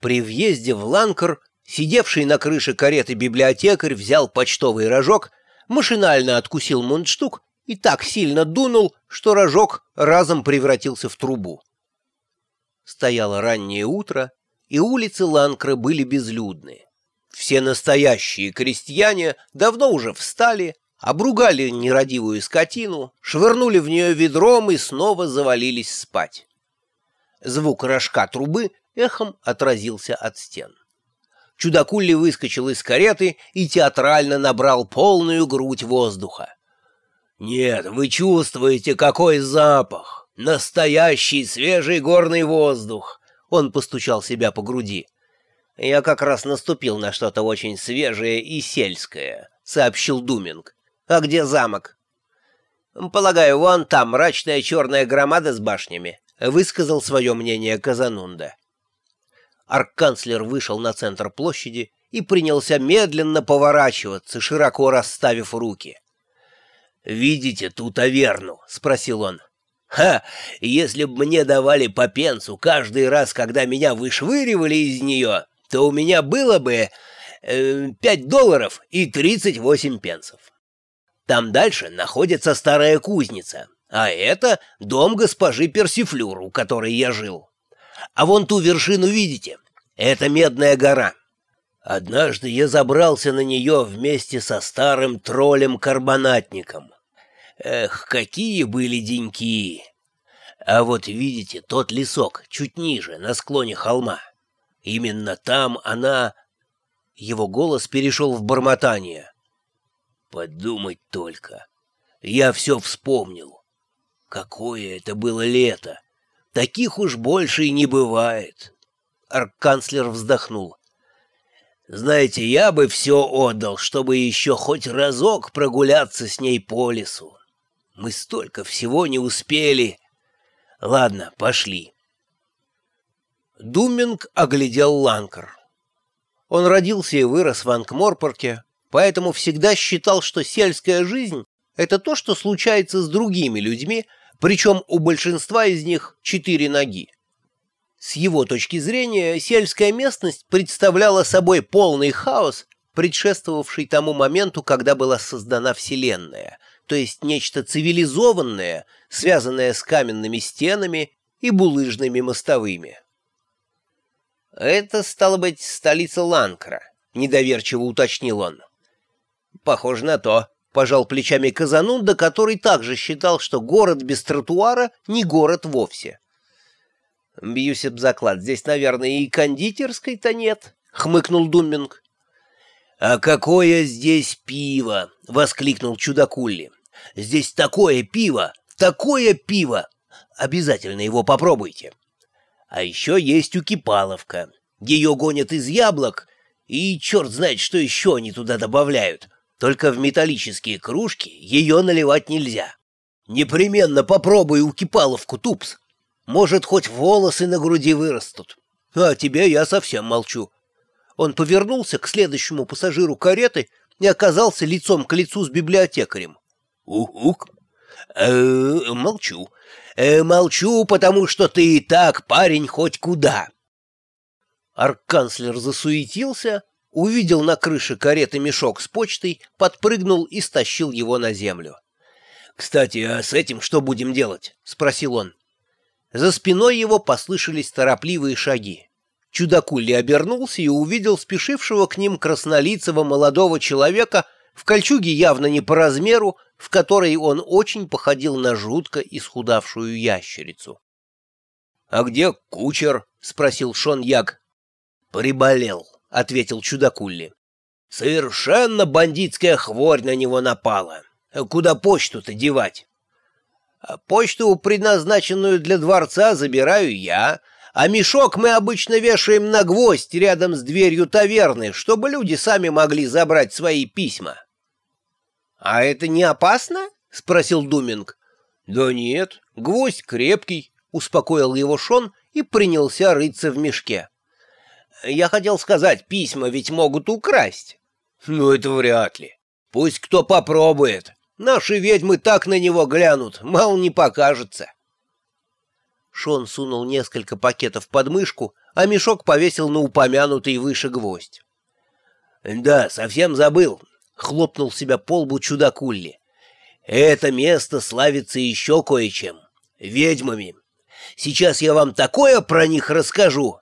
При въезде в Ланкар сидевший на крыше кареты библиотекарь взял почтовый рожок, машинально откусил мундштук и так сильно дунул, что рожок разом превратился в трубу. Стояло раннее утро, и улицы Ланкры были безлюдны. Все настоящие крестьяне давно уже встали, обругали нерадивую скотину, швырнули в нее ведром и снова завалились спать. Звук рожка трубы эхом отразился от стен. Чудакулли выскочил из кареты и театрально набрал полную грудь воздуха. «Нет, вы чувствуете, какой запах! Настоящий свежий горный воздух!» Он постучал себя по груди. «Я как раз наступил на что-то очень свежее и сельское», — сообщил Думинг. «А где замок?» «Полагаю, вон там мрачная черная громада с башнями», — высказал свое мнение Казанунда. Арканцлер вышел на центр площади и принялся медленно поворачиваться, широко расставив руки. «Видите ту таверну?» — спросил он. «Ха! Если б мне давали по пенсу каждый раз, когда меня вышвыривали из нее, то у меня было бы э, долларов и тридцать восемь пенсов. Там дальше находится старая кузница, а это дом госпожи Персифлюр, у которой я жил. А вон ту вершину видите? Это Медная гора. Однажды я забрался на нее вместе со старым троллем-карбонатником. Эх, какие были деньки! А вот видите, тот лесок, чуть ниже, на склоне холма. Именно там она... Его голос перешел в бормотание. Подумать только. Я все вспомнил. Какое это было лето! Таких уж больше и не бывает. Арканцлер вздохнул. Знаете, я бы все отдал, чтобы еще хоть разок прогуляться с ней по лесу. Мы столько всего не успели. Ладно, пошли. Думинг оглядел Ланкар. Он родился и вырос в Анкморпорте, поэтому всегда считал, что сельская жизнь — это то, что случается с другими людьми, причем у большинства из них четыре ноги. С его точки зрения, сельская местность представляла собой полный хаос, предшествовавший тому моменту, когда была создана Вселенная, то есть нечто цивилизованное, связанное с каменными стенами и булыжными мостовыми. «Это, стало быть, столица Ланкра», — недоверчиво уточнил он. «Похоже на то», — пожал плечами Казанунда, который также считал, что город без тротуара не город вовсе. «Бьюсь об заклад, здесь, наверное, и кондитерской-то нет», — хмыкнул Думинг. «А какое здесь пиво!» — воскликнул чудакулли. «Здесь такое пиво! Такое пиво! Обязательно его попробуйте!» А еще есть укипаловка. Ее гонят из яблок, и черт знает, что еще они туда добавляют. Только в металлические кружки ее наливать нельзя. Непременно попробуй укипаловку, Тупс. Может, хоть волосы на груди вырастут. А тебе я совсем молчу. Он повернулся к следующему пассажиру кареты и оказался лицом к лицу с библиотекарем. «Ух-ух! Э, молчу. Э, молчу, потому что ты и так парень хоть куда». Арканцлер засуетился, увидел на крыше кареты мешок с почтой, подпрыгнул и стащил его на землю. «Кстати, а с этим что будем делать?» — спросил он. За спиной его послышались торопливые шаги. Чудакули обернулся и увидел спешившего к ним краснолицего молодого человека в кольчуге явно не по размеру, в которой он очень походил на жутко исхудавшую ящерицу. — А где кучер? — спросил Шон Яг. — Приболел, — ответил Чудакулли. — Совершенно бандитская хворь на него напала. Куда почту-то девать? А почту, предназначенную для дворца, забираю я, а мешок мы обычно вешаем на гвоздь рядом с дверью таверны, чтобы люди сами могли забрать свои письма. — А это не опасно? — спросил Думинг. — Да нет, гвоздь крепкий, — успокоил его Шон и принялся рыться в мешке. — Я хотел сказать, письма ведь могут украсть. — Ну, это вряд ли. Пусть кто попробует. Наши ведьмы так на него глянут, мало не покажется. Шон сунул несколько пакетов под мышку, а мешок повесил на упомянутый выше гвоздь. «Да, совсем забыл», — хлопнул себя по лбу чудакулли. «Это место славится еще кое-чем. Ведьмами. Сейчас я вам такое про них расскажу,